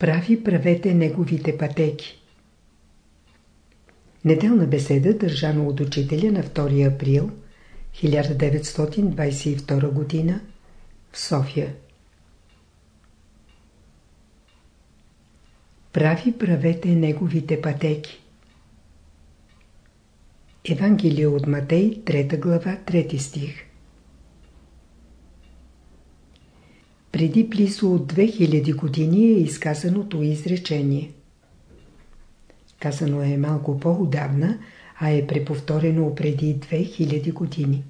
Прави правете неговите пътеки. Неделна беседа, държана от учителя на 2 април 1922 г. в София. Прави правете неговите пътеки. Евангелие от Матей, 3 глава, 3 стих. Преди близо от 2000 години е изказаното изречение. Казано е малко по-удавна, а е преповторено преди 2000 години.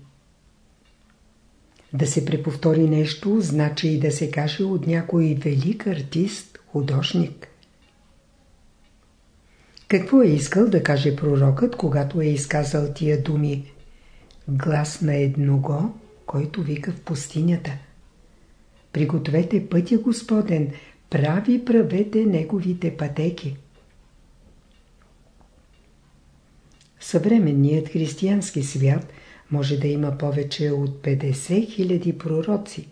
Да се преповтори нещо, значи и да се каже от някой велик артист, художник. Какво е искал да каже пророкът, когато е изказал тия думи? Глас на едного, който вика в пустинята. Пригответе пътя Господен, прави правете неговите пътеки. Съвременният християнски свят може да има повече от 50 000 пророци,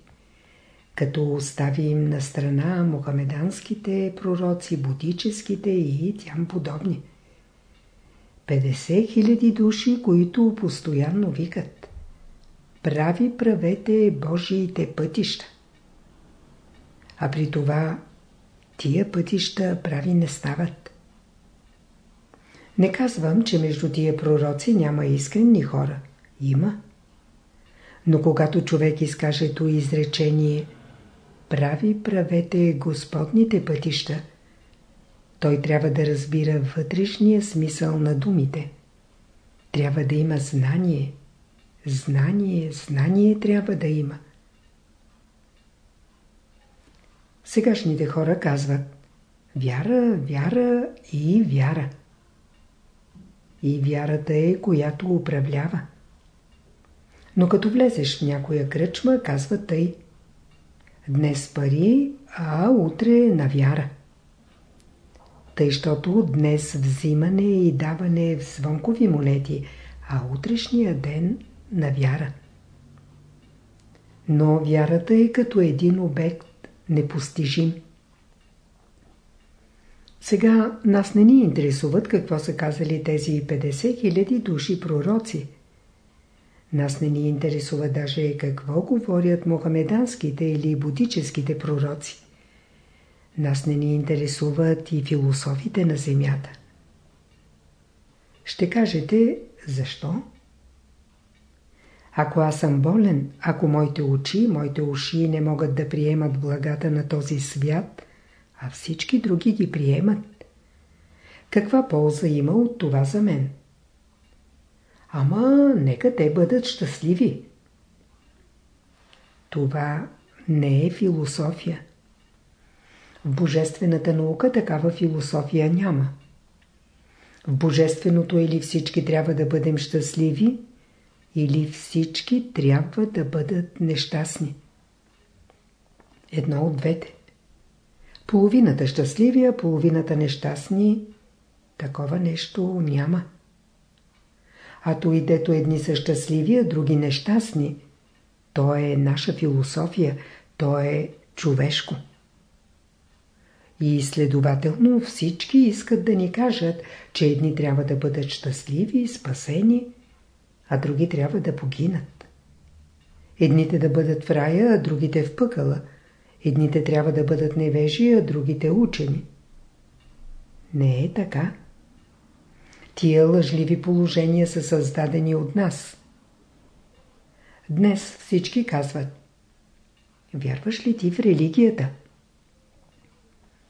като оставим на страна мухамеданските пророци, будическите и тям подобни. 50 000 души, които постоянно викат. Прави правете Божиите пътища. А при това тия пътища прави не стават. Не казвам, че между тия пророци няма искрени хора. Има. Но когато човек изкаже то изречение прави правете Господните пътища, той трябва да разбира вътрешния смисъл на думите. Трябва да има знание. Знание, знание трябва да има. Сегашните хора казват вяра, вяра и вяра. И вярата е, която управлява. Но като влезеш в някоя кръчма, казва тъй. Днес пари, а утре на вяра. Тъй, щото днес взимане и даване в звонкови монети, а утрешния ден на вяра. Но вярата е като един обект, непостижим. Сега нас не ни интересуват какво са казали тези 50 000 души пророци. Нас не ни интересува даже какво говорят мохамеданските или будическите пророци. Нас не ни интересуват и философите на земята. Ще кажете, защо? Ако аз съм болен, ако моите очи, моите уши не могат да приемат благата на този свят, а всички други ги приемат. Каква полза има от това за мен? Ама нека те бъдат щастливи. Това не е философия. В божествената наука такава философия няма. В божественото или всички трябва да бъдем щастливи, или всички трябва да бъдат нещастни. Едно от двете. Половината щастливи, а половината нещастни, такова нещо няма. А то едни са щастливи, а други нещастни, то е наша философия, то е човешко. И следователно всички искат да ни кажат, че едни трябва да бъдат щастливи, спасени, а други трябва да погинат. Едните да бъдат в рая, а другите в пъкала – Едните трябва да бъдат невежи, а другите учени. Не е така. Тия лъжливи положения са създадени от нас. Днес всички казват Вярваш ли ти в религията?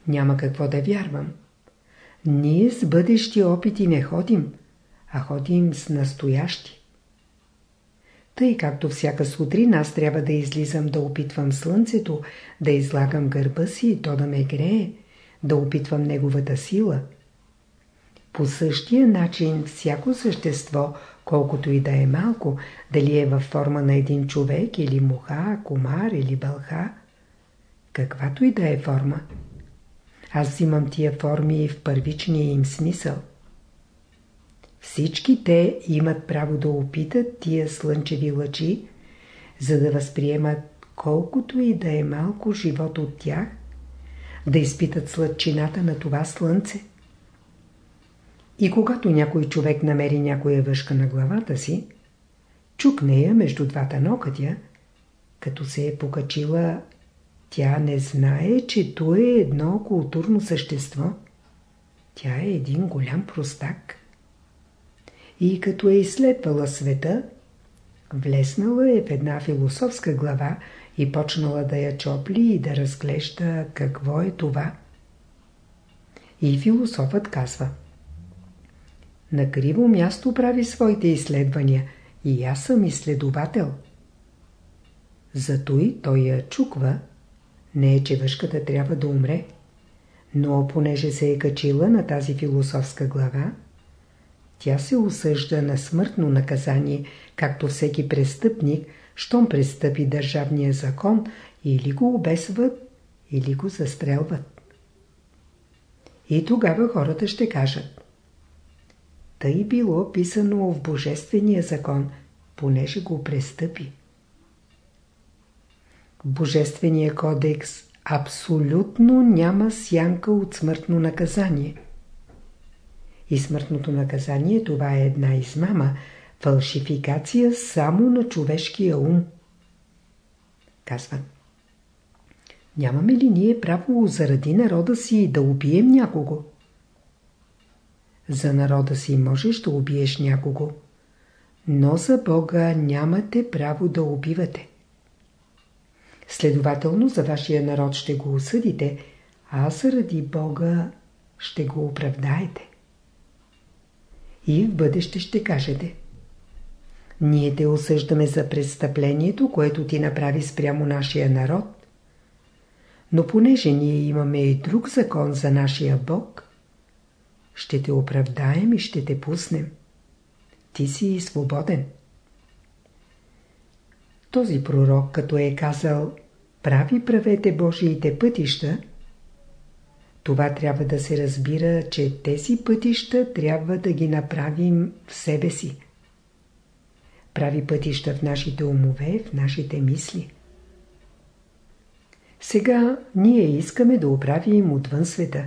Няма какво да вярвам. Ние с бъдещи опити не ходим, а ходим с настоящи. Тъй както всяка сутрин аз трябва да излизам да опитвам слънцето, да излагам гърба си и то да ме грее, да опитвам неговата сила. По същия начин всяко същество, колкото и да е малко, дали е във форма на един човек или муха, комар или бълха, каквато и да е форма. Аз взимам тия форми в първичния им смисъл. Всички те имат право да опитат тия слънчеви лъчи, за да възприемат колкото и да е малко живот от тях, да изпитат сладчината на това слънце. И когато някой човек намери някоя въшка на главата си, чукне я между двата нокътя, като се е покачила, тя не знае, че то е едно културно същество. Тя е един голям простак. И като е изследвала света, влеснала е в една философска глава и почнала да я чопли и да разглежда какво е това. И философът казва На криво място прави своите изследвания и аз съм изследовател. Зато и той я чуква, не е, че въшката трябва да умре, но понеже се е качила на тази философска глава, тя се осъжда на смъртно наказание, както всеки престъпник, щом престъпи държавния закон, или го обесват, или го застрелват. И тогава хората ще кажат Тъй било писано в Божествения закон, понеже го престъпи. Божествения кодекс абсолютно няма сянка от смъртно наказание. И смъртното наказание това е една измама, фалшификация само на човешкия ум. Казват. Нямаме ли ние право заради народа си да убием някого? За народа си можеш да убиеш някого, но за Бога нямате право да убивате. Следователно за вашия народ ще го осъдите, а заради Бога ще го оправдаете. И в бъдеще ще кажете Ние те осъждаме за престъплението, което ти направи спрямо нашия народ. Но понеже ние имаме и друг закон за нашия Бог, ще те оправдаем и ще те пуснем. Ти си свободен. Този пророк, като е казал прави правете Божиите пътища, това трябва да се разбира, че тези пътища трябва да ги направим в себе си. Прави пътища в нашите умове, в нашите мисли. Сега ние искаме да оправим отвън света.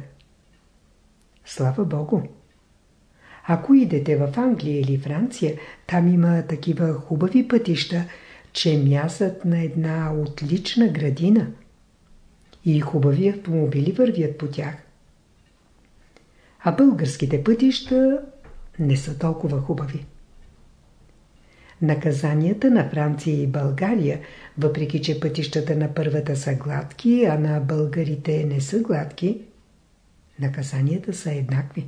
Слава Богу! Ако идете в Англия или Франция, там има такива хубави пътища, че мясат на една отлична градина и хубави автомобили вървят по тях. А българските пътища не са толкова хубави. Наказанията на Франция и България, въпреки че пътищата на първата са гладки, а на българите не са гладки, наказанията са еднакви.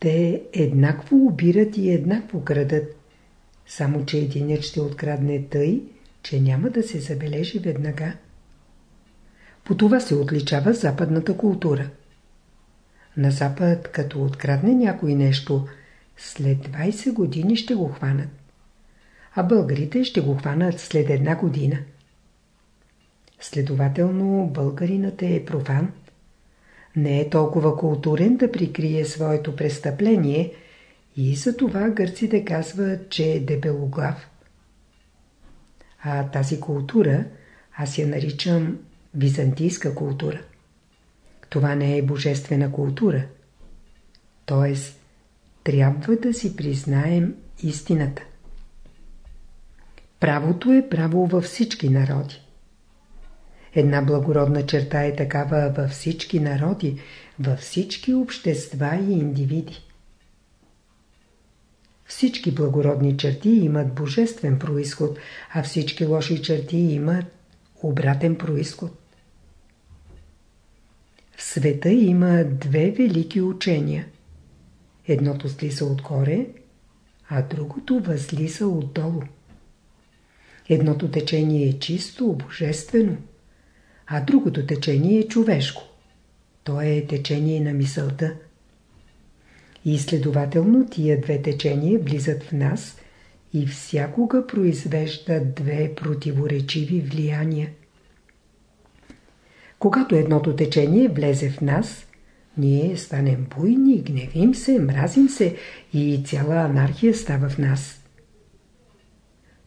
Те еднакво обират и еднакво крадат, само че единят ще открадне тъй, че няма да се забележи веднага. По това се отличава западната култура. На запад, като открадне някой нещо, след 20 години ще го хванат. А българите ще го хванат след една година. Следователно, българинът е профан. Не е толкова културен да прикрие своето престъпление и за това гърците казват, че е дебелоглав. А тази култура аз я наричам византийска култура. Това не е божествена култура. Тоест, трябва да си признаем истината. Правото е право във всички народи. Една благородна черта е такава във всички народи, във всички общества и индивиди. Всички благородни черти имат божествен происход, а всички лоши черти имат обратен происход. В света има две велики учения. Едното слиза отгоре, а другото възлиза отдолу. Едното течение е чисто, божествено, а другото течение е човешко. То е течение на мисълта. И следователно тия две течения влизат в нас и всякога произвеждат две противоречиви влияния. Когато едното течение влезе в нас, ние станем буйни, гневим се, мразим се и цяла анархия става в нас.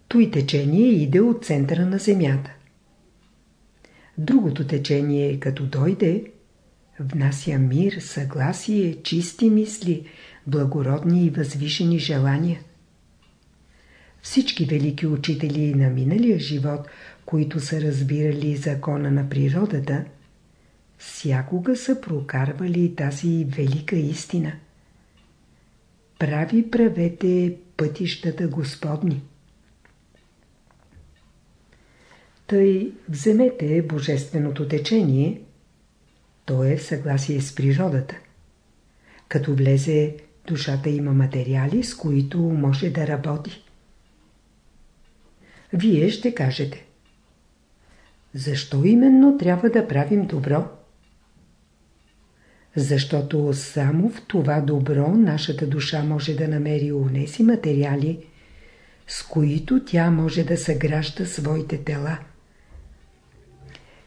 Той течение иде от центъра на Земята. Другото течение, като дойде, внася мир, съгласие, чисти мисли, благородни и възвишени желания. Всички велики учители на миналия живот, които са разбирали закона на природата, всякога са прокарвали тази велика истина. Прави правете пътищата Господни. Тъй вземете божественото течение, то е в съгласие с природата. Като влезе, душата има материали, с които може да работи. Вие ще кажете. Защо именно трябва да правим добро? Защото само в това добро нашата душа може да намери унеси материали, с които тя може да съгражда своите тела.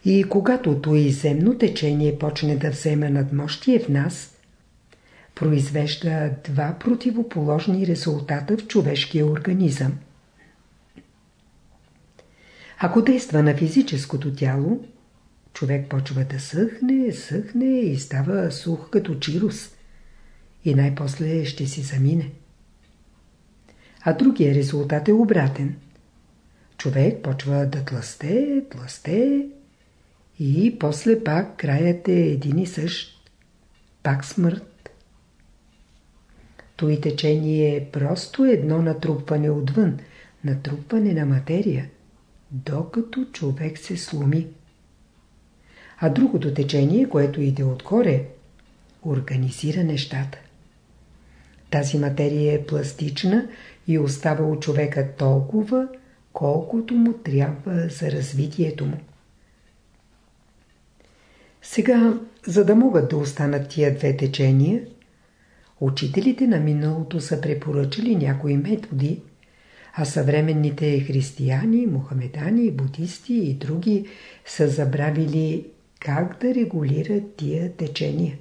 И когато той земно течение почне да взема надмощие в нас, произвежда два противоположни резултата в човешкия организъм. Ако действа на физическото тяло, човек почва да съхне, съхне и става сух като чирус. И най-после ще си замине. А другия резултат е обратен. Човек почва да тласте, тласте и после пак краят е един и същ. Пак смърт. Той течение е просто едно натрупване отвън, натрупване на материя, докато човек се сломи. А другото течение, което иде отгоре, организира нещата. Тази материя е пластична и остава у човека толкова, колкото му трябва за развитието му. Сега, за да могат да останат тия две течения, учителите на миналото са препоръчали някои методи, а съвременните християни, мухамедани, будисти и други са забравили как да регулират тия течения.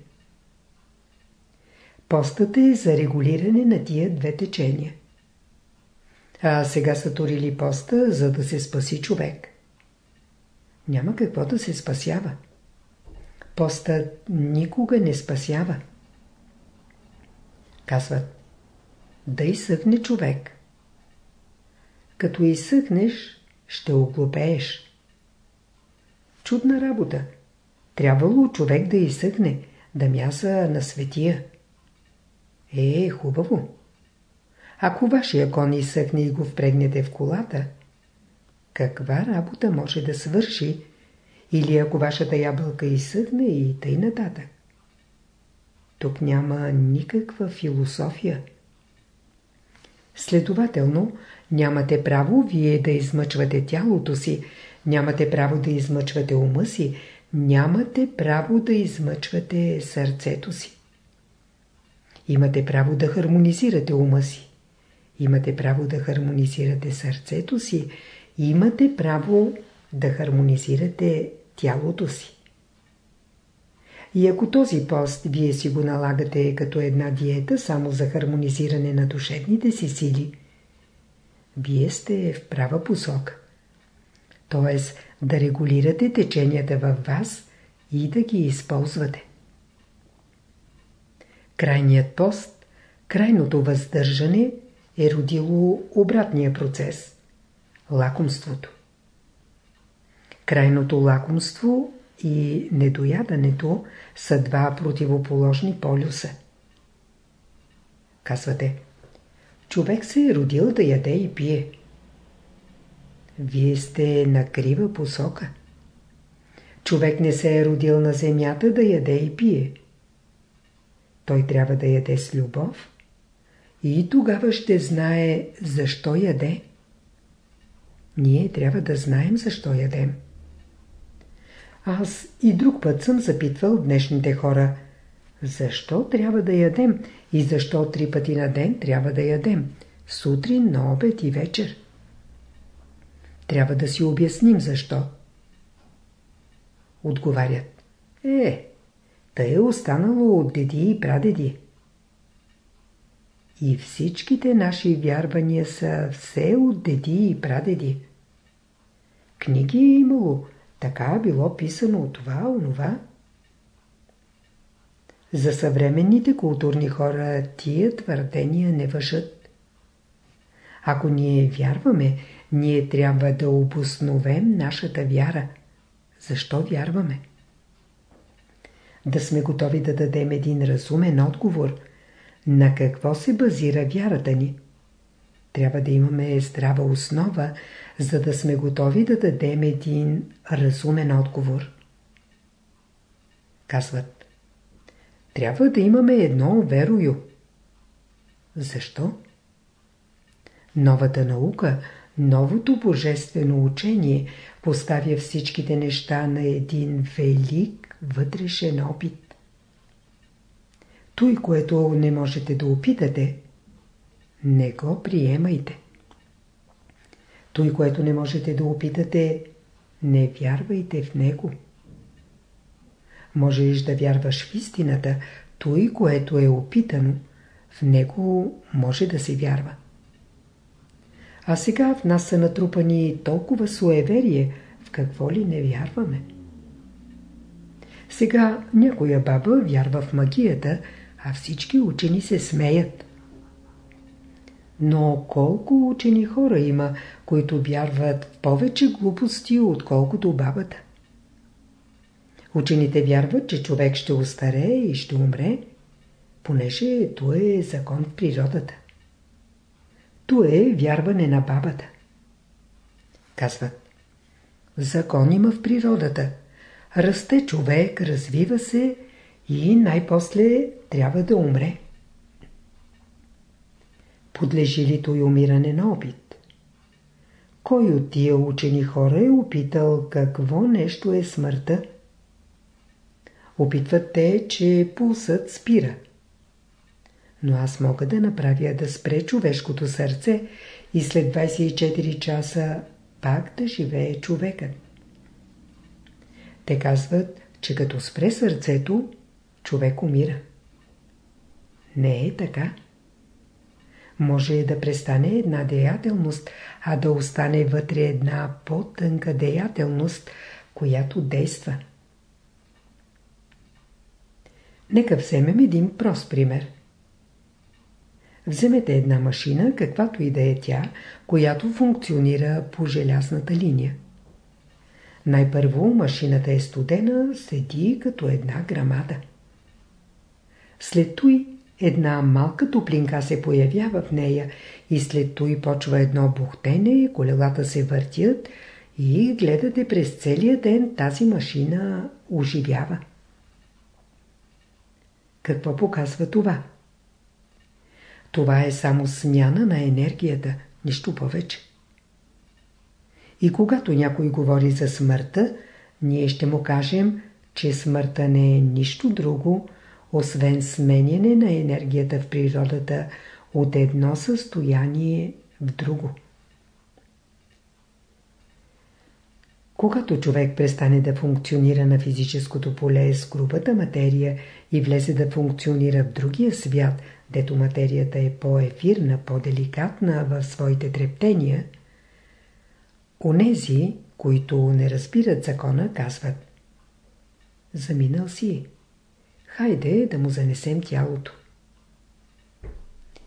Постът е за регулиране на тия две течения. А сега са турили поста, за да се спаси човек. Няма какво да се спасява. Постът никога не спасява. Казват, да изсъхне човек. Като изсъхнеш, ще оглупееш. Чудна работа. Трябвало човек да изсъхне, да мяса на светия. Е, хубаво. Ако вашия кон изсъхне и го впрегнете в колата, каква работа може да свърши, или ако вашата ябълка изсъхне и тъй нататък. Тук няма никаква философия. Следователно, нямате право вие да измъчвате тялото си, нямате право да измъчвате ума си, нямате право да измъчвате сърцето си. Имате право да хармонизирате ума си. Имате право да хармонизирате сърцето си. Имате право да хармонизирате тялото си. И ако този пост вие си го налагате като една диета само за хармонизиране на душевните си сили, вие сте в права посока. Тоест да регулирате теченията във вас и да ги използвате. Крайният пост, крайното въздържане е родило обратния процес – лакомството. Крайното лакомство и недоядането са два противоположни полюса. Казвате, човек се е родил да яде и пие. Вие сте на крива посока. Човек не се е родил на земята да яде и пие. Той трябва да яде с любов и тогава ще знае защо яде. Ние трябва да знаем защо ядем. Аз и друг път съм запитвал днешните хора, защо трябва да ядем и защо три пъти на ден трябва да ядем, сутрин, на обед и вечер. Трябва да си обясним защо. Отговарят. Е, тъй е останало от деди и прадеди. И всичките наши вярвания са все от деди и прадеди. Книги е имало, Така било писано от това, онова. За съвременните културни хора тия твърдения не въжат. Ако ние вярваме, ние трябва да обосновем нашата вяра. Защо вярваме? Да сме готови да дадем един разумен отговор. На какво се базира вярата ни? Трябва да имаме здрава основа, за да сме готови да дадем един разумен отговор. Казват, трябва да имаме едно верою. Защо? Новата наука, новото божествено учение поставя всичките неща на един велик вътрешен опит. Той, което не можете да опитате, не го приемайте. Той, което не можете да опитате, не вярвайте в него. Можеш да вярваш в истината, той, което е опитано, в него може да се вярва. А сега в нас са натрупани толкова суеверие, в какво ли не вярваме. Сега някоя баба вярва в магията, а всички учени се смеят. Но колко учени хора има, които вярват в повече глупости, отколкото бабата? Учените вярват, че човек ще устарее и ще умре, понеже то е закон в природата. То е вярване на бабата. Казват, закон има в природата. Расте човек, развива се и най-после трябва да умре. Подлежи ли той умиране на опит? Кой от тия учени хора е опитал какво нещо е смъртта? Опитват те, че пулсът спира. Но аз мога да направя да спре човешкото сърце и след 24 часа пак да живее човекът. Те казват, че като спре сърцето, човек умира. Не е така. Може да престане една деятелност, а да остане вътре една по-тънка деятелност, която действа. Нека вземем един прост пример. Вземете една машина, каквато и да е тя, която функционира по желязната линия. Най-първо машината е студена, седи като една грамада. След той една малка топлинка се появява в нея и след той почва едно бухтене, колелата се въртят и гледате през целия ден тази машина оживява. Какво показва това? Това е само смяна на енергията, нищо повече. И когато някой говори за смъртта, ние ще му кажем, че смъртта не е нищо друго, освен сменяне на енергията в природата от едно състояние в друго. Когато човек престане да функционира на физическото поле с грубата материя и влезе да функционира в другия свят, дето материята е по-ефирна, по-деликатна в своите трептения, онези, които не разбират закона, казват Заминал си. Хайде да му занесем тялото.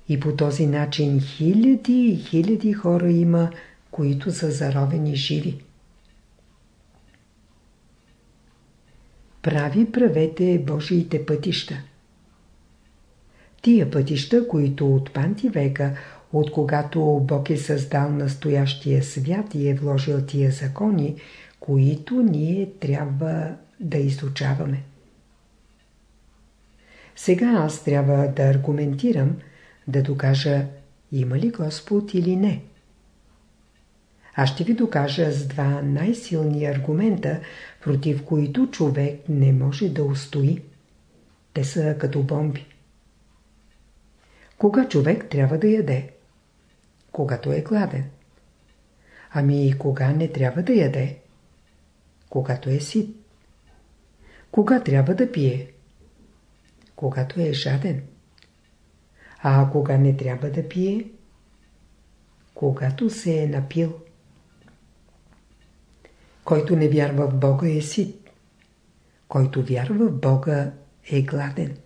И по този начин хиляди и хиляди хора има, които са заровени живи. Прави правете Божиите пътища. Тия пътища, които от панти века, от когато Бог е създал настоящия свят и е вложил тия закони, които ние трябва да изучаваме. Сега аз трябва да аргументирам, да докажа има ли Господ или не. Аз ще ви докажа с два най-силни аргумента, против които човек не може да устои. Те са като бомби. Кога човек трябва да яде? Когато е гладен. Ами и кога не трябва да яде? Когато е сит. Кога трябва да пие? Когато е жаден. А кога не трябва да пие? Когато се е напил. Който не вярва в Бога е сит. Който вярва в Бога е гладен.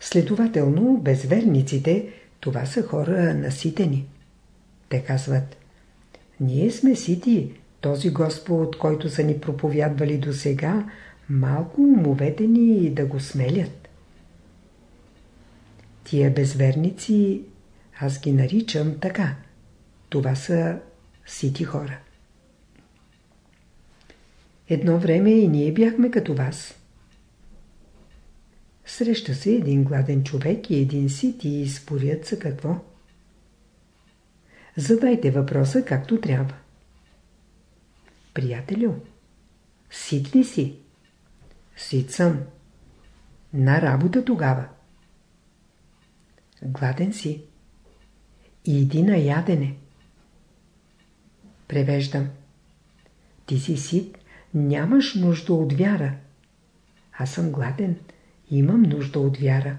Следователно, безверниците, това са хора наситени. Те казват, ние сме сити, този Господ, който са ни проповядвали до сега, малко умовете ни да го смелят. Тия безверници, аз ги наричам така. Това са сити хора. Едно време и ние бяхме като вас. Среща се един гладен човек и един сит и спорят за какво. Задайте въпроса както трябва. Приятелю, сит ли си? Сит съм. На работа тогава. Гладен си. Иди на ядене. Превеждам. Ти си сит, нямаш нужда от вяра. Аз съм гладен, имам нужда от вяра.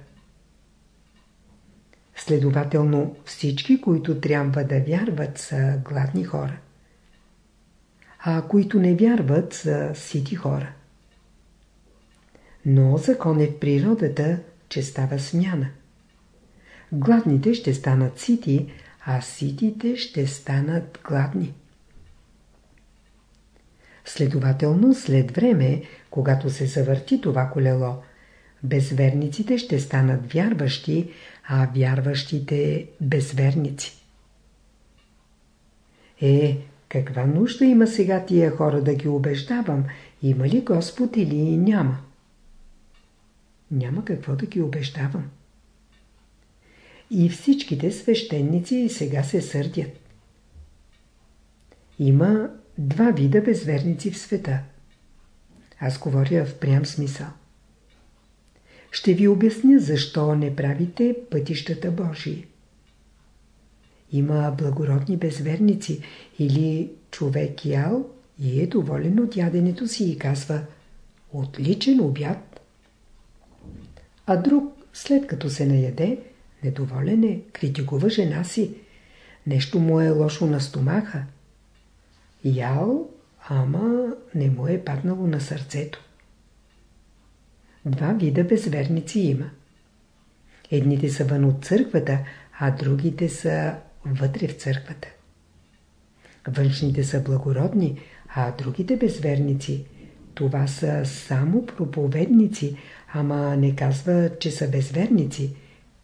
Следователно всички, които трябва да вярват, са гладни хора. А които не вярват, са сити хора. Но закон е в природата, че става смяна. Гладните ще станат сити, а ситите ще станат гладни. Следователно, след време, когато се завърти това колело, безверниците ще станат вярващи, а вярващите безверници. Е, каква нужда има сега тия хора да ги убеждавам? Има ли Господ или няма? Няма какво да ги убеждавам. И всичките свещеници сега се сърдят. Има два вида безверници в света. Аз говоря в прям смисъл. Ще ви обясня защо не правите пътищата Божии. Има благородни безверници или човек ял и е доволен от яденето си и казва «Отличен обяд!» А друг, след като се наяде, недоволен е, критикува жена си. Нещо му е лошо на стомаха. Ял, ама не му е паднало на сърцето. Два вида безверници има. Едните са вън от църквата, а другите са вътре в църквата. Външните са благородни, а другите безверници, това са само проповедници, ама не казва, че са безверници.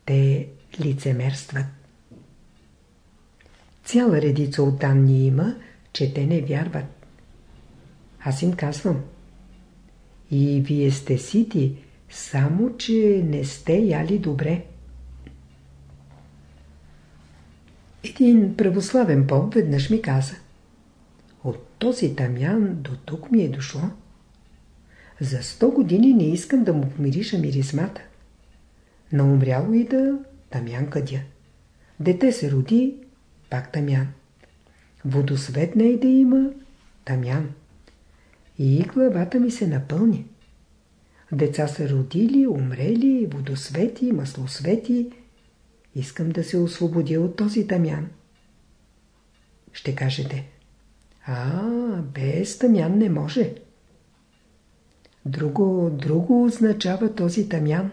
Те лицемерстват. Цяла редица от данни има, че те не вярват. Аз им казвам. И вие сте сити, само че не сте яли добре. Един православен поп веднъж ми каза. От този тамян до тук ми е дошло. За сто години не искам да му помириша миризмата. На умряло и да тамян къдя. Дете се роди, пак тамян. Водосвет не да има, тамян. И главата ми се напълни. Деца са родили, умрели, водосвети, маслосвети. Искам да се освободя от този тамян. Ще кажете, а, без тамян не може. Друго, друго означава този тамян.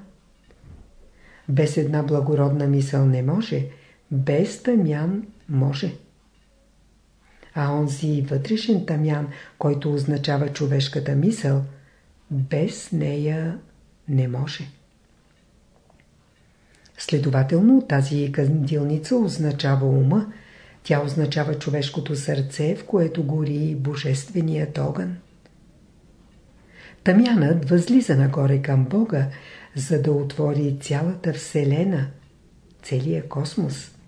Без една благородна мисъл не може, без тамян може. А онзи вътрешен тамян, който означава човешката мисъл, без нея не може. Следователно, тази кандилница означава ума, тя означава човешкото сърце, в което гори божественият огън. Тамянът възлиза нагоре към Бога, за да отвори цялата Вселена, целия космос.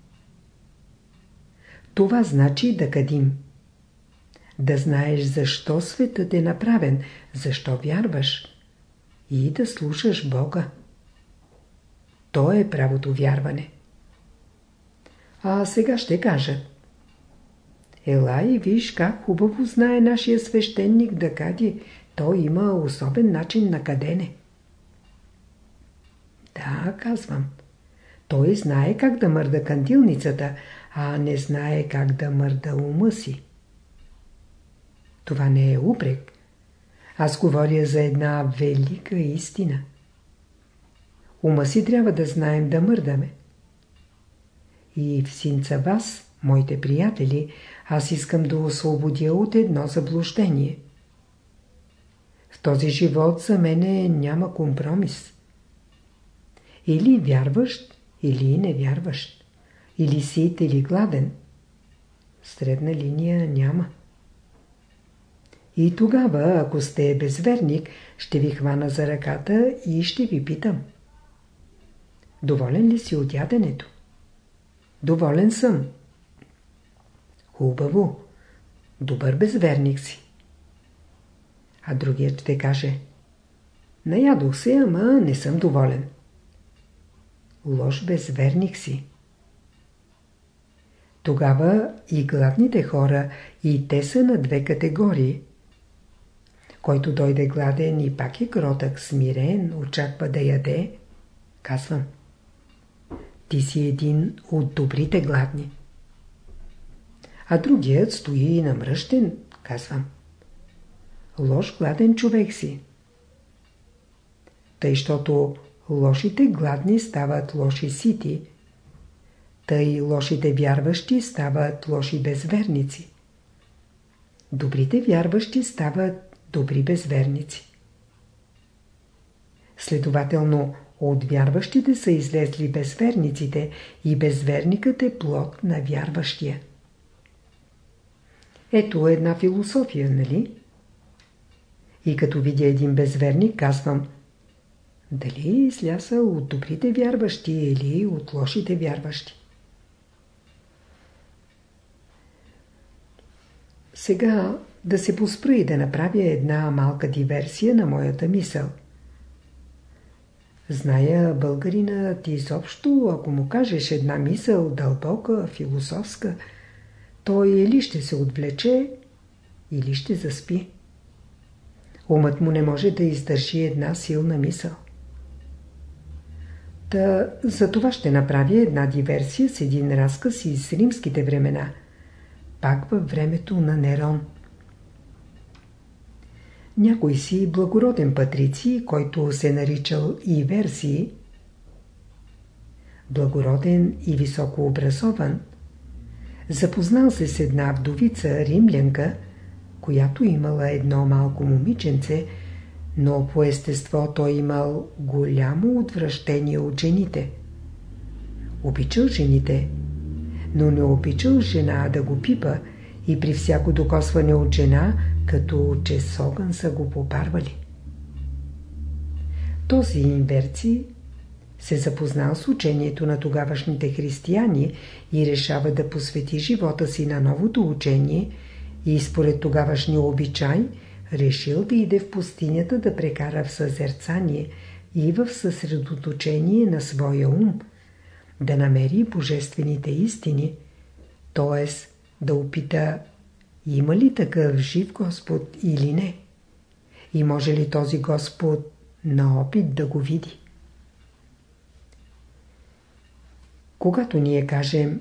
Това значи да кадим. Да знаеш защо светът е направен, защо вярваш и да слушаш Бога. То е правото вярване. А сега ще кажа. Ела и виж как хубаво знае нашия свещеник да кади. Той има особен начин на кадене. Да, казвам. Той знае как да мърда кандилницата, а не знае как да мърда ума си. Това не е упрек. Аз говоря за една велика истина. Ума си трябва да знаем да мърдаме. И в синца вас, моите приятели, аз искам да освободя от едно заблуждение. В този живот за мене няма компромис. Или вярващ, или не вярващ. Или сит, или гладен. Средна линия няма. И тогава, ако сте безверник, ще ви хвана за ръката и ще ви питам. Доволен ли си от яденето? Доволен съм. Хубаво. Добър безверник си. А другият ще каже. Наядох се, ама не съм доволен. Лош безверник си. Тогава и гладните хора, и те са на две категории. Който дойде гладен и пак е кротък, смирен, очаква да яде, казвам. Ти си един от добрите гладни. А другият стои намръщен, казвам. Лош гладен човек си. Тъй, щото лошите гладни стават лоши сити, тъй лошите вярващи стават лоши безверници. Добрите вярващи стават добри безверници. Следователно, от вярващите са излезли безверниците и безверникът е плод на вярващия. Ето една философия, нали? И като видя един безверник, казвам дали е изляса от добрите вярващи или от лошите вярващи. Сега да се поспра и да направя една малка диверсия на моята мисъл. Зная българинът изобщо, ако му кажеш една мисъл дълбока, философска, той или ще се отвлече, или ще заспи. Умът му не може да издържи една силна мисъл. Та за това ще направя една диверсия с един разказ из римските времена – пак във времето на Нерон. Някой си благороден патрици, който се наричал и Версии, благороден и високо образован, запознал се с една вдовица римлянка, която имала едно малко момиченце, но по естество той имал голямо отвращение от жените. Обичал жените, но не обичал жена да го пипа и при всяко докосване от жена, като че с огън са го попарвали. Този инверци се запознал с учението на тогавашните християни и решава да посвети живота си на новото учение и според тогавашния обичай решил да иде в пустинята да прекара в съзерцание и в съсредоточение на своя ум – да намери божествените истини, т.е. да опита има ли такъв жив Господ или не и може ли този Господ на опит да го види. Когато ние кажем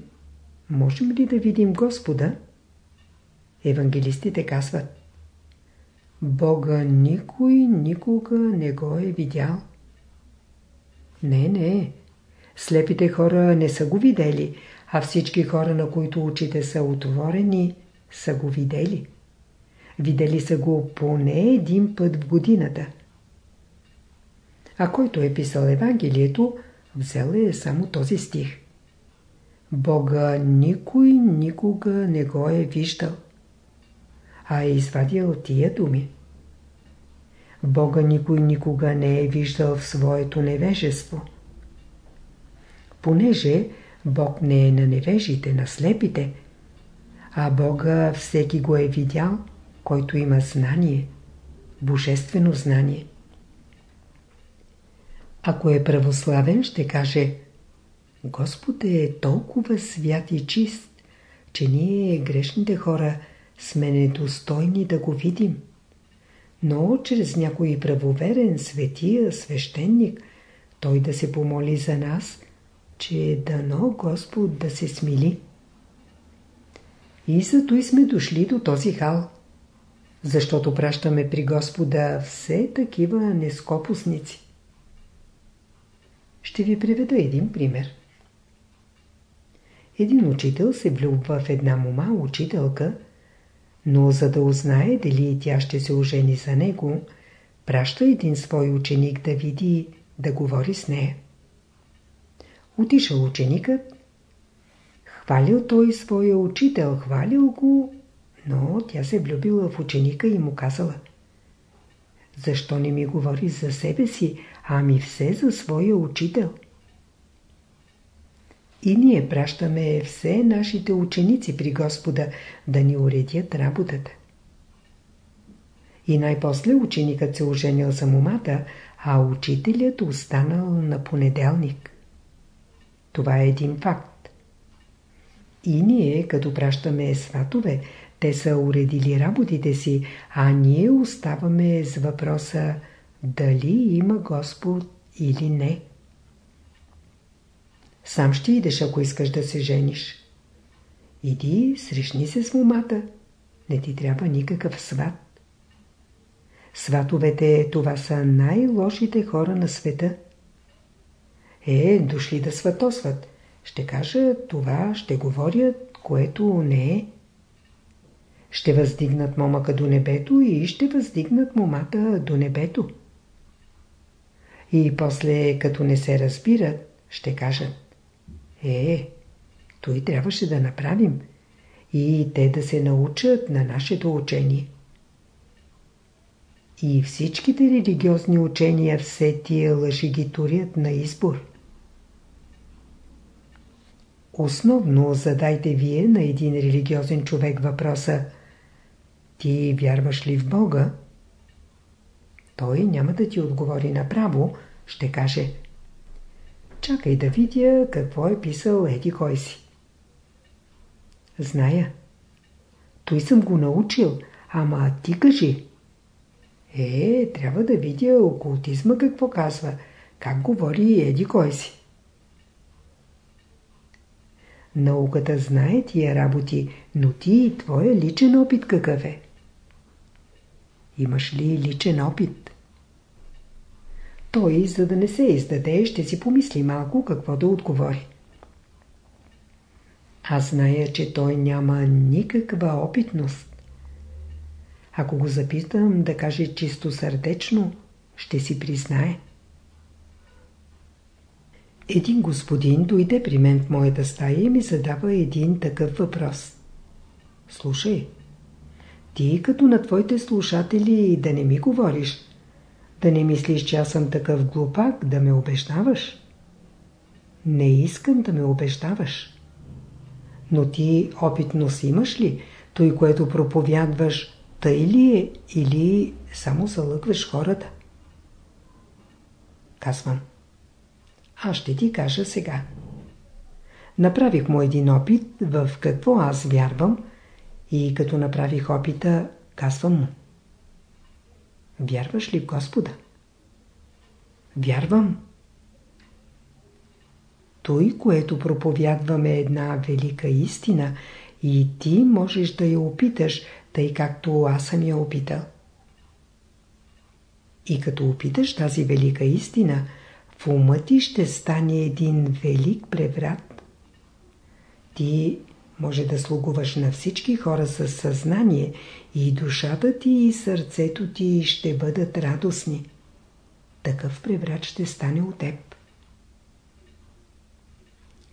можем ли да видим Господа, евангелистите казват Бога никой никога не го е видял. Не, не. Слепите хора не са го видели, а всички хора, на които очите са отворени, са го видели. Видели са го поне един път в годината. А който е писал Евангелието, взел е само този стих. Бога никой никога не го е виждал, а е извадил тия думи. Бога никой никога не е виждал в своето невежество понеже Бог не е на невежите, на слепите, а Бога всеки го е видял, който има знание, божествено знание. Ако е православен, ще каже Господ е толкова свят и чист, че ние, грешните хора, сме недостойни да го видим. Но чрез някой правоверен, светия, свещеник, той да се помоли за нас – че е дано Господ да се смили. И зато и сме дошли до този хал. Защото пращаме при Господа все такива нескопусници. Ще ви приведа един пример. Един учител се влюбва в една мома учителка, но за да узнае дали тя ще се ожени за него, праща един свой ученик да види, да говори с нея. Отишъл ученикът, хвалил той своя учител, хвалил го, но тя се влюбила в ученика и му казала Защо не ми говори за себе си, ами все за своя учител? И ние пращаме все нашите ученици при Господа да ни уредят работата. И най-после ученикът се оженил за момата, а учителят останал на понеделник. Това е един факт. И ние, като пращаме сватове, те са уредили работите си, а ние оставаме с въпроса дали има Господ или не. Сам ще идеш, ако искаш да се жениш. Иди, срещни се с момата. Не ти трябва никакъв сват. Сватовете, това са най-лошите хора на света. Е, дошли да сватосват. Ще кажа това, ще говорят, което не е. Ще въздигнат момъка до небето и ще въздигнат момата до небето. И после, като не се разбират, ще кажат Е, той трябваше да направим и те да се научат на нашето учение. И всичките религиозни учения все тия лъжи ги турят на избор. Основно задайте вие на един религиозен човек въпроса Ти вярваш ли в Бога? Той няма да ти отговори направо, ще каже Чакай да видя какво е писал еди кой си. Зная. Той съм го научил, ама ти кажи. Е, трябва да видя окултизма какво казва, как говори еди кой си. Науката знае тия работи, но ти и твоя личен опит какъв е? Имаш ли личен опит? Той, за да не се издаде, ще си помисли малко какво да отговори. Аз зная, че той няма никаква опитност. Ако го запитам да каже чисто сърдечно, ще си признае. Един господин дойде при мен в моята стая и ми задава един такъв въпрос. Слушай, ти като на твоите слушатели да не ми говориш, да не мислиш, че аз съм такъв глупак, да ме обещаваш. Не искам да ме обещаваш. Но ти опитност имаш ли? Той, което проповядваш, тъй ли е или само залъгваш хората? Казвам. Аз ще ти кажа сега. Направих му един опит в какво аз вярвам и като направих опита, казвам му. Вярваш ли в Господа? Вярвам. Той, което проповядваме е една велика истина и ти можеш да я опиташ, тъй както аз съм я опитал. И като опиташ тази велика истина, в ума ти ще стане един велик преврат. Ти може да слугуваш на всички хора със съзнание и душата ти и сърцето ти ще бъдат радостни. Такъв преврат ще стане от теб.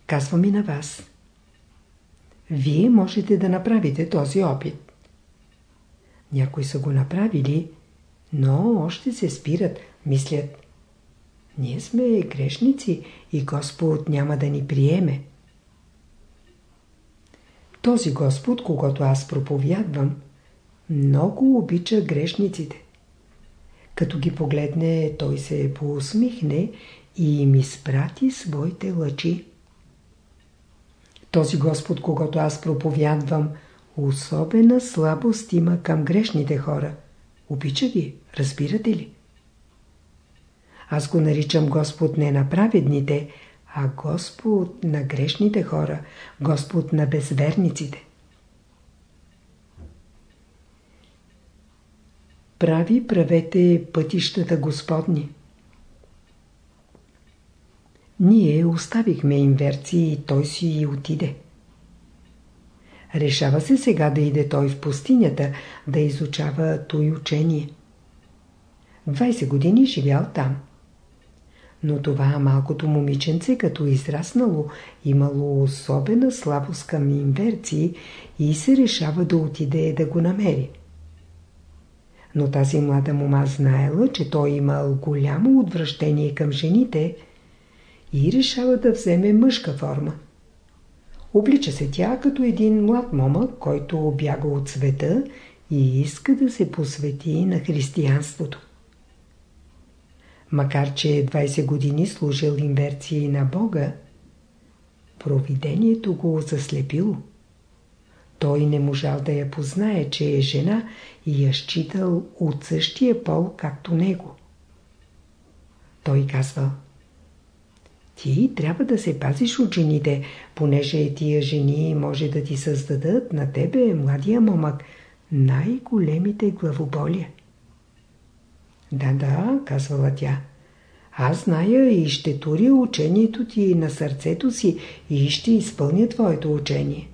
Казвам и на вас. Вие можете да направите този опит. Някои са го направили, но още се спират, мислят. Ние сме грешници и Господ няма да ни приеме. Този Господ, когато аз проповядвам, много обича грешниците. Като ги погледне, той се поусмихне и им изпрати своите лъчи. Този Господ, когато аз проповядвам, особена слабост има към грешните хора. Обича ги, разбирате ли? Аз го наричам Господ не на праведните, а Господ на грешните хора, Господ на безверниците. Прави правете пътищата Господни. Ние оставихме инверции и той си отиде. Решава се сега да иде той в пустинята, да изучава той учение. 20 години живял там. Но това малкото момиченце, като израснало, имало особена слабост към инверции и се решава да отиде да го намери. Но тази млада мома знаела, че той имал голямо отвращение към жените и решава да вземе мъжка форма. Облича се тя като един млад момък, който обяга от света и иска да се посвети на християнството. Макар, че 20 години служил инверции на Бога, провидението го заслепило. Той не можал да я познае, че е жена и я считал от същия пол, както него. Той казва Ти трябва да се пазиш от жените, понеже тия жени може да ти създадат на тебе, младия момък, най-големите главоболия. Да, да, казвала тя. Аз зная и ще туря учението ти на сърцето си и ще изпълня твоето учение.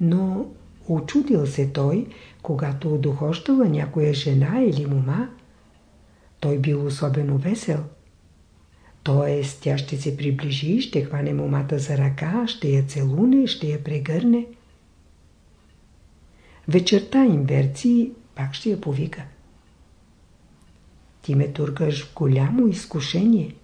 Но очудил се той, когато дохождала някоя жена или мома. Той бил особено весел. Тоест, тя ще се приближи, ще хване момата за ръка, ще я целуне, ще я прегърне. Вечерта инверции пак ще я повика. Ти ме тургаш в голямо изкушение.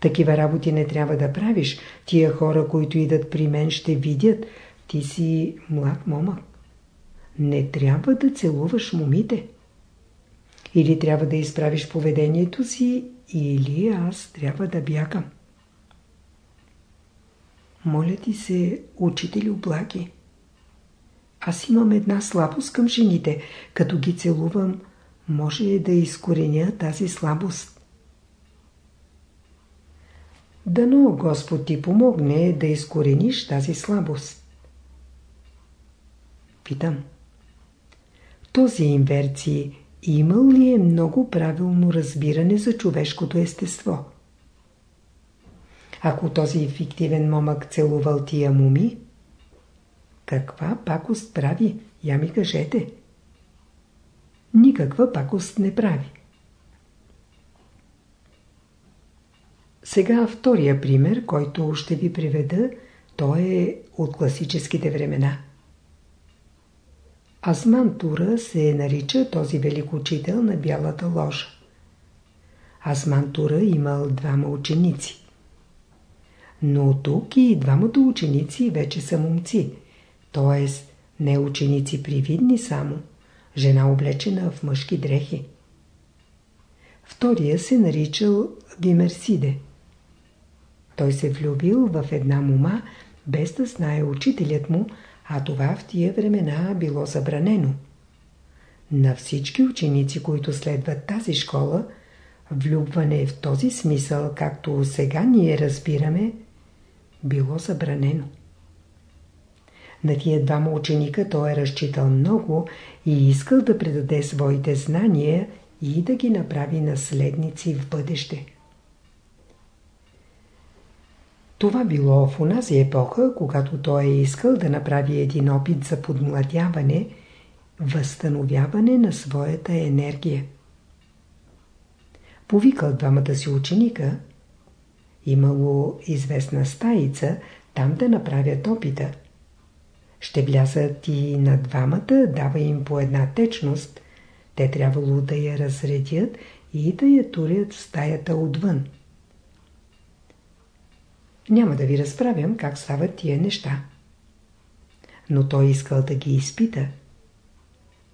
Такива работи не трябва да правиш. Тия хора, които идат при мен, ще видят. Ти си млад момък. Не трябва да целуваш момите. Или трябва да изправиш поведението си, или аз трябва да бягам. Моля ти се, учители облаги. Аз имам една слабост към жените. Като ги целувам, може да изкореня тази слабост. Дано Господ ти помогне да изкорениш тази слабост. Питам. Този инверции имал ли е много правилно разбиране за човешкото естество? Ако този фиктивен момък целувал тия муми, каква пакост прави? Я ми кажете никаква пакост не прави. Сега втория пример, който ще ви приведа, той е от класическите времена. Азмантура се нарича този велик учител на бялата ложа. Азмантура имал двама ученици. Но тук и двамата ученици вече са момци, т.е. не ученици привидни само – жена облечена в мъжки дрехи. Втория се наричал Вимерсиде. Той се влюбил в една мума, без да знае учителят му, а това в тия времена било забранено. На всички ученици, които следват тази школа, влюбване в този смисъл, както сега ние разбираме, било забранено. На тия двама ученика той е разчитал много и искал да предаде своите знания и да ги направи наследници в бъдеще. Това било в онази епоха, когато той е искал да направи един опит за подмладяване, възстановяване на своята енергия. Повикал двамата си ученика, имало известна стаица, там да направят опита – ще влязат и на двамата, дава им по една течност. Те трябвало да я разредят и да я турят в стаята отвън. Няма да ви разправям как стават тия неща. Но той искал да ги изпита.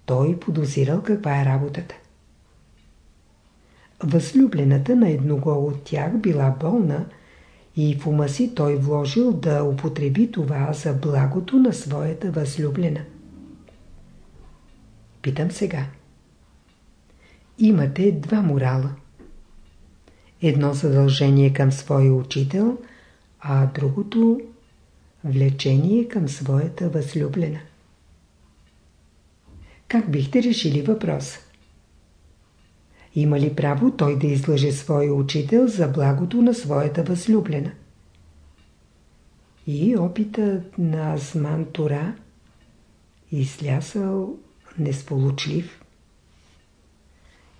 Той подозирал каква е работата. Възлюблената на едного от тях била болна, и в ума си той вложил да употреби това за благото на своята възлюблена. Питам сега. Имате два морала. Едно задължение към своя учител, а другото влечение към своята възлюблена. Как бихте решили въпроса? Има ли право той да излъже своя учител за благото на своята възлюблена? И опитът на Азман Тора излясал несполучлив.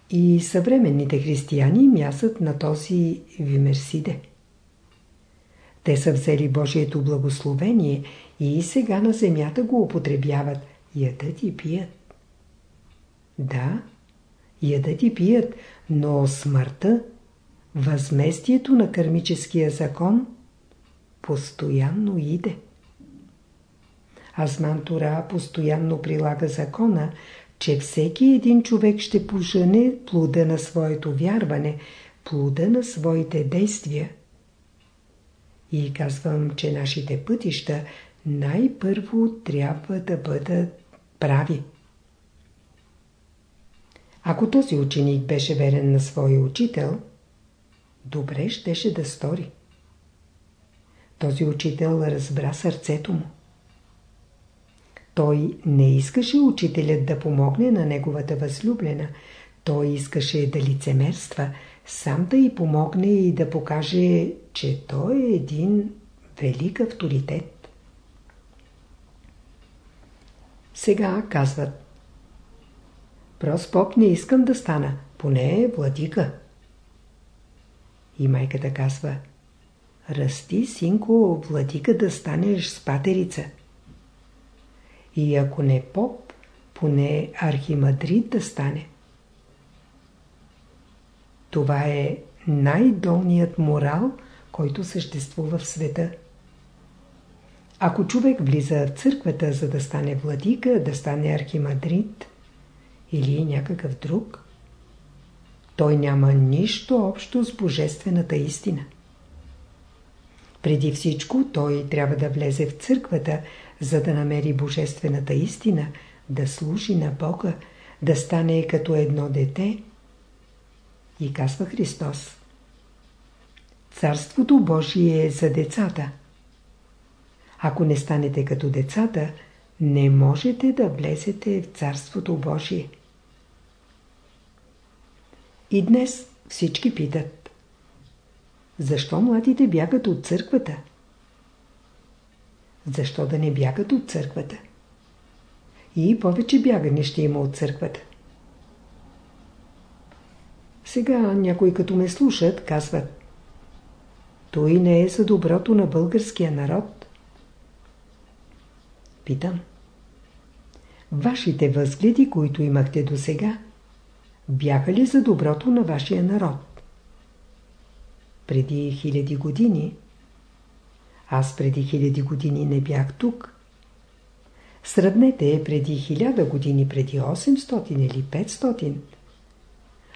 И съвременните християни мясат на този Вимерсиде. Те са взели Божието благословение и сега на земята го употребяват, ядат и пият. Да, ядат и пият, но смъртта, възместието на кармическия закон, постоянно иде. Азман Тора постоянно прилага закона, че всеки един човек ще пожене плода на своето вярване, плода на своите действия. И казвам, че нашите пътища най-първо трябва да бъдат прави. Ако този ученик беше верен на своя учител, добре щеше да стори. Този учител разбра сърцето му. Той не искаше учителят да помогне на неговата възлюблена. Той искаше да лицемерства, сам да й помогне и да покаже, че той е един велик авторитет. Сега казват Прост поп не искам да стана, поне владика. И майката казва Расти, синко, владика да станеш с патерица. И ако не поп, поне архимадрид да стане. Това е най-долният морал, който съществува в света. Ако човек влиза в църквата, за да стане владика, да стане архимадрид или някакъв друг, той няма нищо общо с божествената истина. Преди всичко той трябва да влезе в църквата, за да намери божествената истина, да служи на Бога, да стане като едно дете. И казва Христос. Царството Божие е за децата. Ако не станете като децата, не можете да влезете в Царството Божие. И днес всички питат. Защо младите бягат от църквата? Защо да не бягат от църквата? И повече бягане ще има от църквата. Сега някои като ме слушат, казват Той не е за доброто на българския народ. Питам. Вашите възгледи, които имахте до сега, бяха ли за доброто на вашия народ? Преди хиляди години аз преди хиляди години не бях тук. Сравнете преди хиляда години, преди 800 или 500.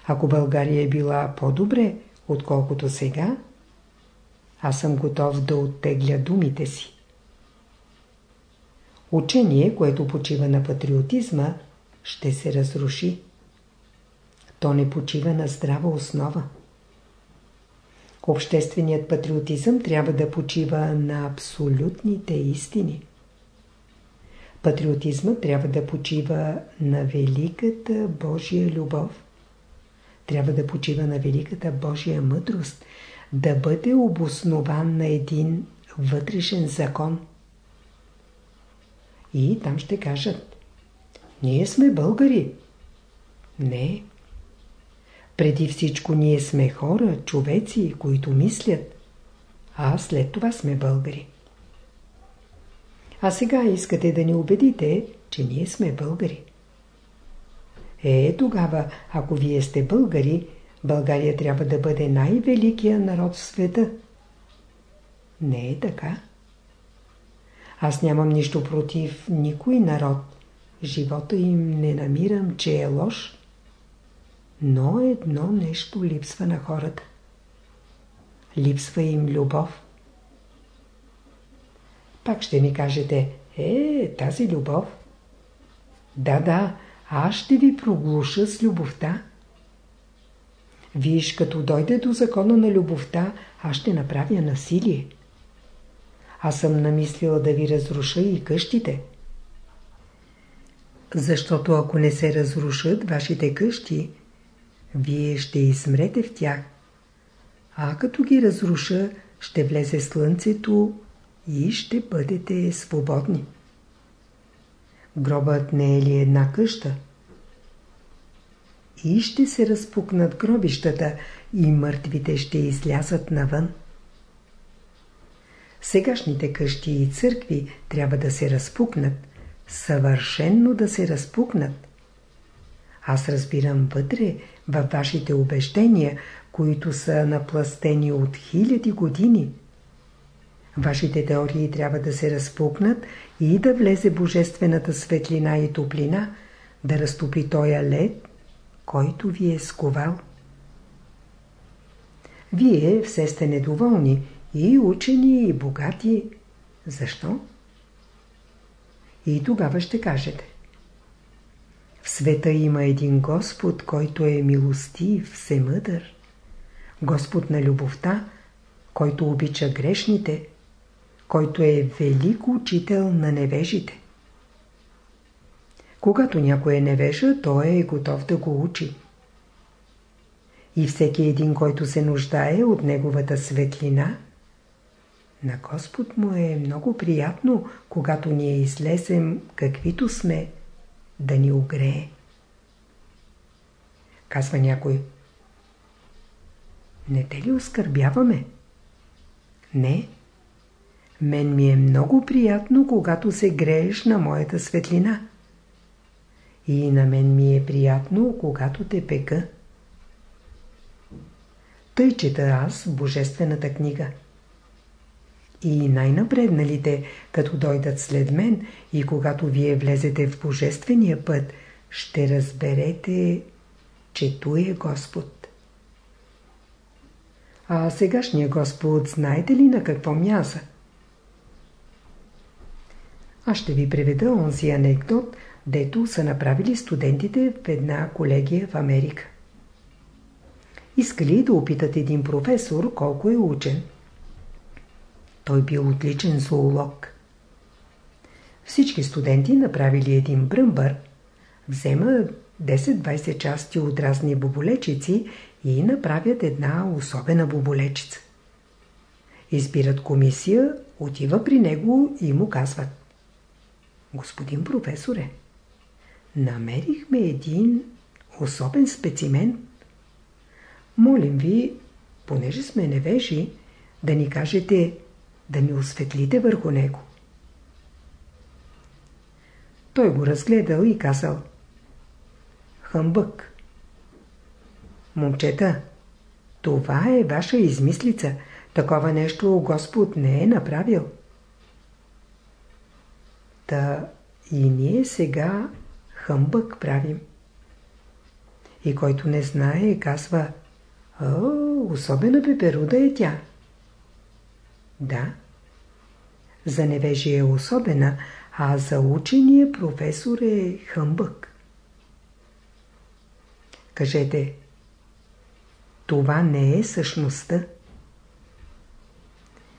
Ако България е била по-добре, отколкото сега, аз съм готов да оттегля думите си. Учение, което почива на патриотизма, ще се разруши. То не почива на здрава основа. Общественият патриотизъм трябва да почива на абсолютните истини. Патриотизмът трябва да почива на великата Божия любов. Трябва да почива на великата Божия мъдрост, да бъде обоснован на един вътрешен закон. И там ще кажат, ние сме българи. Не, преди всичко ние сме хора, човеци, които мислят, а след това сме българи. А сега искате да ни убедите, че ние сме българи. Е, тогава, ако вие сте българи, България трябва да бъде най-великият народ в света. Не е така. Аз нямам нищо против никой народ. Живота им не намирам, че е лош. Но едно нещо липсва на хората. Липсва им любов. Пак ще ми кажете, е, тази любов. Да, да, аз ще ви проглуша с любовта. Виж, като дойде до закона на любовта, аз ще направя насилие. Аз съм намислила да ви разруша и къщите. Защото ако не се разрушат вашите къщи, вие ще измрете в тях. А като ги разруша, ще влезе слънцето и ще бъдете свободни. Гробът не е ли една къща? И ще се разпукнат гробищата и мъртвите ще излязат навън. Сегашните къщи и църкви трябва да се разпукнат, съвършенно да се разпукнат. Аз разбирам вътре, във вашите убеждения, които са напластени от хиляди години. Вашите теории трябва да се разпукнат и да влезе божествената светлина и топлина, да разтопи тоя лед, който ви е сковал. Вие все сте недоволни, и учени, и богати. Защо? И тогава ще кажете. Света има един Господ, който е милостив, всемъдър. Господ на любовта, който обича грешните, който е велик учител на невежите. Когато някой е невежа, той е готов да го учи. И всеки един, който се нуждае от неговата светлина, на Господ му е много приятно, когато ние излезем каквито сме, да ни огрее. Казва някой. Не те ли оскърбяваме? Не. Мен ми е много приятно, когато се грееш на моята светлина. И на мен ми е приятно, когато те пека. Тъй чета аз Божествената книга. И най-напредналите, като дойдат след мен и когато вие влезете в Божествения път, ще разберете, че той е Господ. А сегашния Господ знаете ли на какво мяса? Аз ще ви преведа онзи анекдот, дето са направили студентите в една колегия в Америка. Искали да опитат един професор колко е учен. Той бил отличен зоолог. Всички студенти направили един бръмбър, взема 10-20 части от разни боболечици и направят една особена боболечица. Избират комисия, отива при него и му казват Господин професоре, намерихме един особен специмен. Молим ви, понеже сме невежи, да ни кажете да ни осветлите върху него. Той го разгледал и казал Хъмбък. Момчета, това е ваша измислица. Такова нещо Господ не е направил. Та и ние сега хъмбък правим. И който не знае, казва, О, особена пеперуда е тя. Да. За невежие е особена, а за учения професор е хъмбък. Кажете, това не е същността.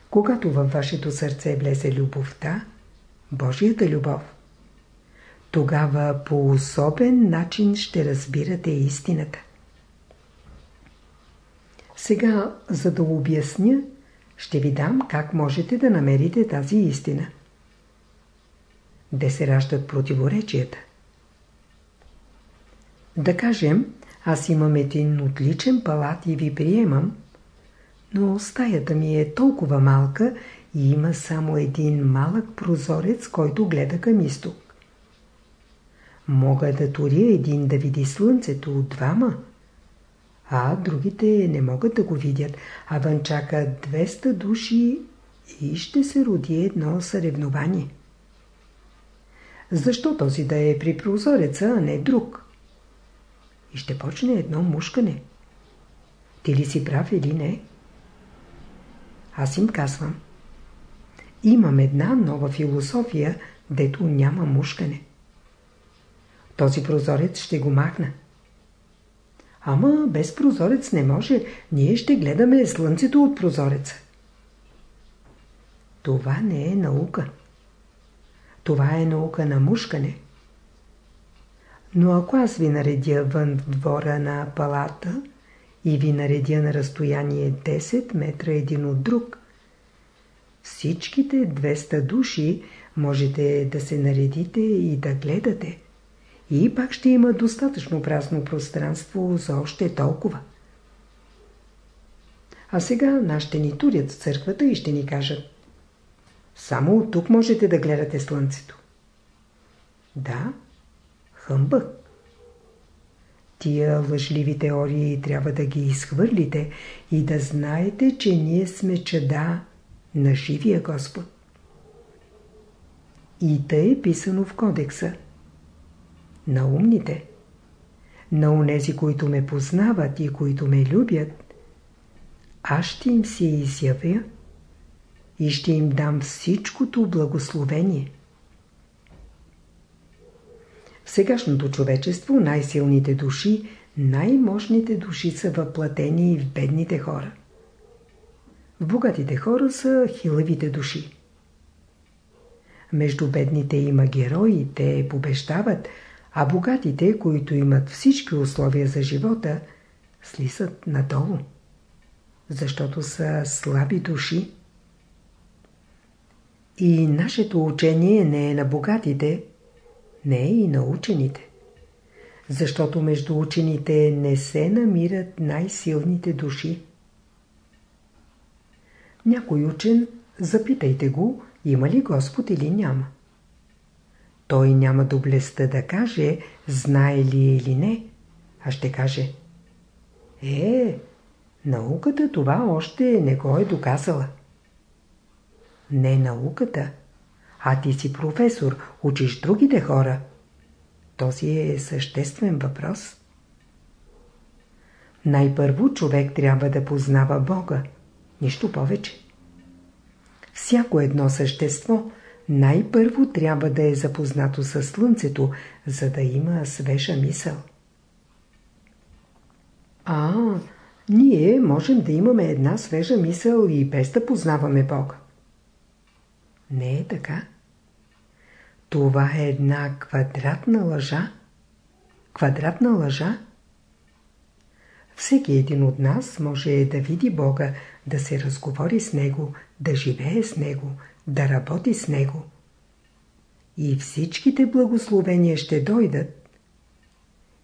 Когато във вашето сърце влезе любовта, Божията любов, тогава по особен начин ще разбирате истината. Сега, за да обясня, ще ви дам как можете да намерите тази истина. Де се раждат противоречията? Да кажем, аз имам един отличен палат и ви приемам, но стаята ми е толкова малка и има само един малък прозорец, който гледа към изток. Мога да туря един да види слънцето от двама, а другите не могат да го видят, а вън чакат 200 души и ще се роди едно съревнование. Защо този да е при прозореца, а не друг? И ще почне едно мушкане. Ти ли си прав или не? Аз им казвам. Имам една нова философия, дето няма мушкане. Този прозорец ще го махна. Ама без прозорец не може. Ние ще гледаме слънцето от прозореца. Това не е наука. Това е наука на мушкане. Но ако аз ви наредя вън двора на палата и ви наредя на разстояние 10 метра един от друг, всичките 200 души можете да се наредите и да гледате. И пак ще има достатъчно празно пространство за още толкова. А сега нас ще ни турят в църквата и ще ни кажат Само от тук можете да гледате слънцето. Да, хъмбък. Тия лъжливи теории трябва да ги изхвърлите и да знаете, че ние сме чада на живия Господ. И тъй е писано в кодекса. На умните, на унези, които ме познават и които ме любят, аз ще им се изявя и ще им дам всичкото благословение. В сегашното човечество най-силните души, най-мощните души са въплатени в бедните хора. В богатите хора са хилавите души. Между бедните има герои, те побеждават, а богатите, които имат всички условия за живота, слисат надолу, защото са слаби души. И нашето учение не е на богатите, не е и на учените. Защото между учените не се намират най-силните души. Някой учен, запитайте го, има ли Господ или няма. Той няма доблестта да каже, знае ли е или не, а ще каже Е, науката това още не го е доказала. Не науката, а ти си професор, учиш другите хора. Този е съществен въпрос. Най-първо човек трябва да познава Бога, нищо повече. Всяко едно същество най-първо трябва да е запознато с Слънцето, за да има свежа мисъл. А, ние можем да имаме една свежа мисъл и без да познаваме Бога. Не е така. Това е една квадратна лъжа. Квадратна лъжа. Всеки един от нас може да види Бога, да се разговори с Него, да живее с Него, да работи с Него. И всичките благословения ще дойдат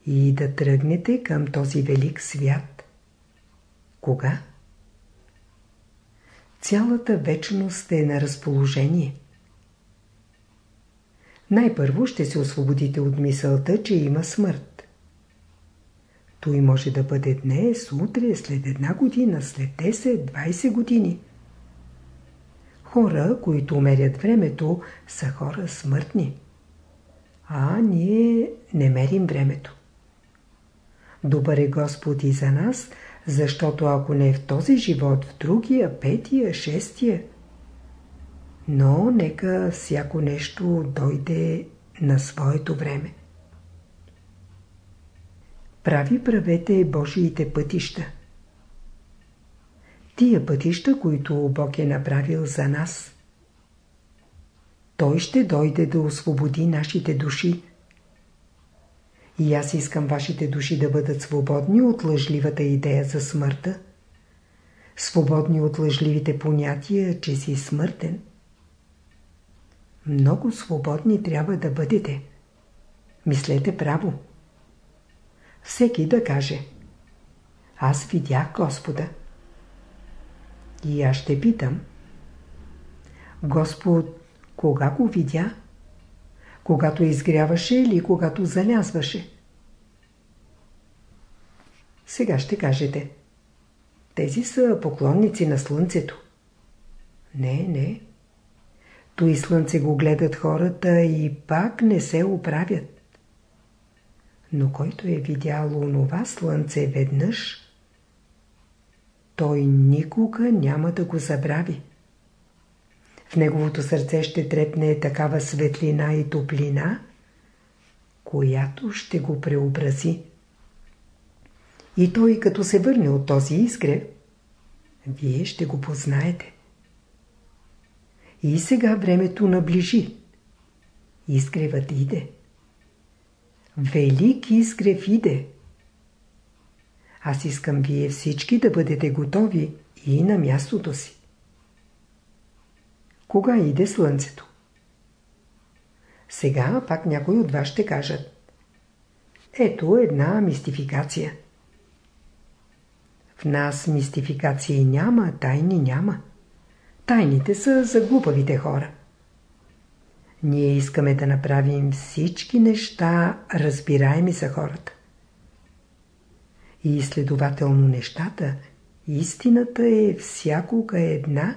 и да тръгнете към този велик свят. Кога? Цялата вечност е на разположение. Най-първо ще се освободите от мисълта, че има смърт. Той може да бъде днес, утре, след една година, след 10-20 години. Хора, които мерят времето, са хора смъртни. А ние не мерим времето. Добър е Господ и за нас, защото ако не е в този живот, в другия, петия, шестия. Но нека всяко нещо дойде на своето време. Прави правете Божиите пътища тия пътища, които Бог е направил за нас. Той ще дойде да освободи нашите души. И аз искам вашите души да бъдат свободни от лъжливата идея за смъртта. Свободни от лъжливите понятия, че си смъртен. Много свободни трябва да бъдете. Мислете право. Всеки да каже Аз видях Господа. И аз ще питам. Господ, кога го видя? Когато изгряваше или когато залязваше? Сега ще кажете. Тези са поклонници на Слънцето. Не, не. Той Слънце го гледат хората и пак не се оправят. Но който е видял онова Слънце веднъж, той никога няма да го забрави. В неговото сърце ще трепне такава светлина и топлина, която ще го преобрази. И той, като се върне от този изгрев, вие ще го познаете. И сега времето наближи. Изгревът иде. Велик изгрев иде. Аз искам вие всички да бъдете готови и на мястото си. Кога иде слънцето? Сега пак някой от вас ще кажат. Ето една мистификация. В нас мистификации няма, тайни няма. Тайните са за глупавите хора. Ние искаме да направим всички неща разбираеми за хората. И следователно нещата, истината е всякога една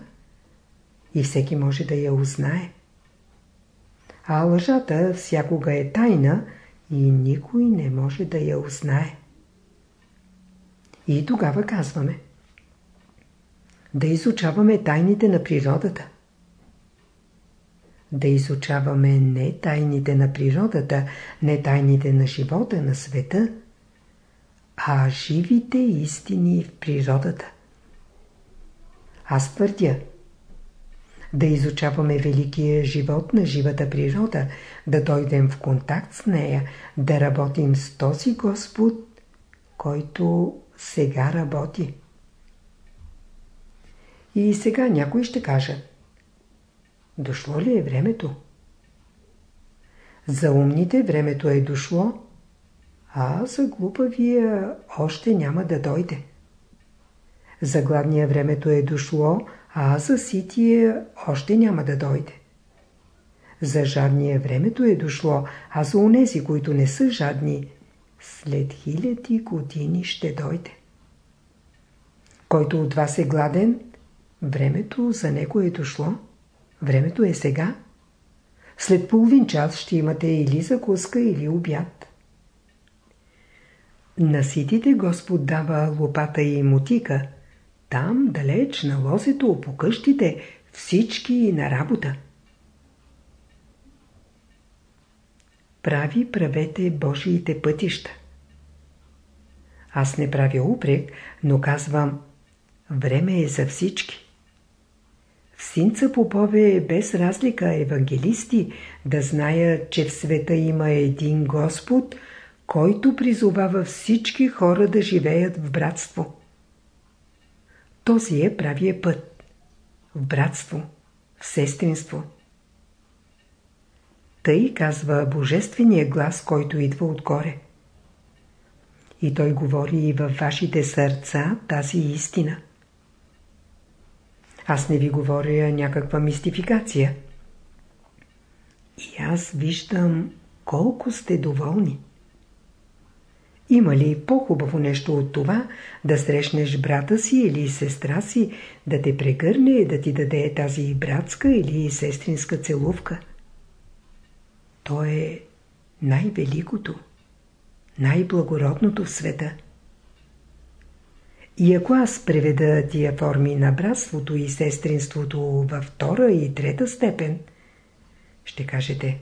и всеки може да я узнае. А лъжата всякога е тайна и никой не може да я узнае. И тогава казваме да изучаваме тайните на природата. Да изучаваме не тайните на природата, не тайните на живота, на света, а живите истини в природата. Аз твърдя, да изучаваме великия живот на живата природа, да дойдем в контакт с нея, да работим с този Господ, който сега работи. И сега някой ще каже Дошло ли е времето? За умните времето е дошло, а за глупавия още няма да дойде. За гладния времето е дошло, а за сития още няма да дойде. За жадния времето е дошло, а за унези, които не са жадни, след хиляди години ще дойде. Който от вас е гладен, времето за него е дошло. Времето е сега. След половин час ще имате или закуска, или обяд. На ситите Господ дава лопата и мотика. Там, далеч, на лозето, по къщите, всички на работа. Прави правете Божиите пътища. Аз не правя упрек, но казвам, време е за всички. В Синца Попове без разлика евангелисти да знаят, че в света има един Господ, който призовава всички хора да живеят в братство. Този е правия път. В братство, в сестринство. Тъй казва Божествения глас, който идва отгоре. И той говори и във вашите сърца тази истина. Аз не ви говоря някаква мистификация. И аз виждам колко сте доволни. Има ли по-хубаво нещо от това да срещнеш брата си или сестра си, да те прегърне, да ти даде тази братска или сестринска целувка? То е най-великото, най-благородното в света. И ако аз преведа тия форми на братството и сестринството във втора и трета степен, ще кажете,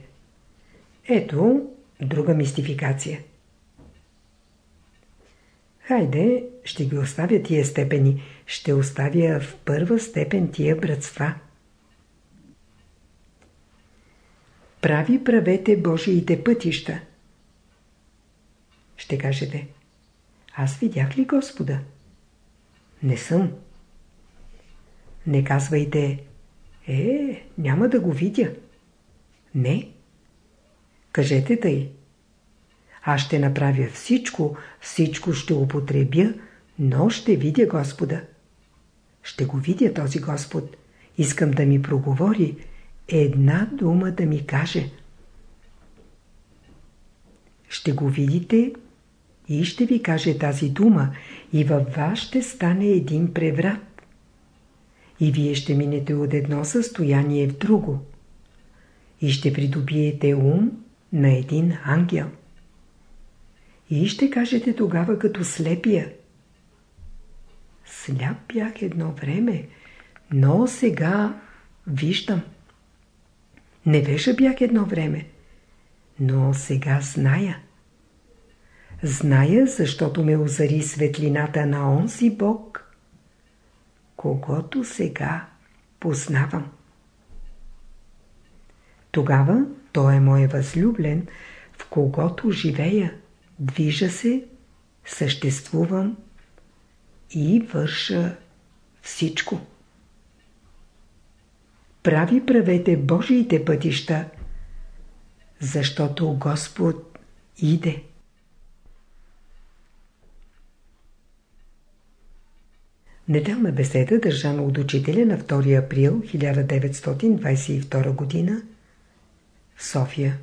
ето друга мистификация. Хайде, ще ги оставя тия степени, ще оставя в първа степен тия братства. Прави правете Божиите пътища. Ще кажете, аз видях ли Господа? Не съм. Не казвайте, е, няма да го видя. Не. Кажете тъй. Аз ще направя всичко, всичко ще употребя, но ще видя Господа. Ще го видя този Господ. Искам да ми проговори, една дума да ми каже. Ще го видите и ще ви каже тази дума и във вас ще стане един преврат. И вие ще минете от едно състояние в друго. И ще придобиете ум на един ангел. И ще кажете тогава като слепия. Сляп бях едно време, но сега виждам. Невежа бях едно време, но сега зная. Зная, защото ме озари светлината на онзи Бог, когато сега познавам. Тогава той е мой възлюблен, в когото живея, движа се, съществувам и върша всичко. Прави правете Божиите пътища, защото Господ иде. Неделна беседа, държана от учителя на 2 април 1922 г. София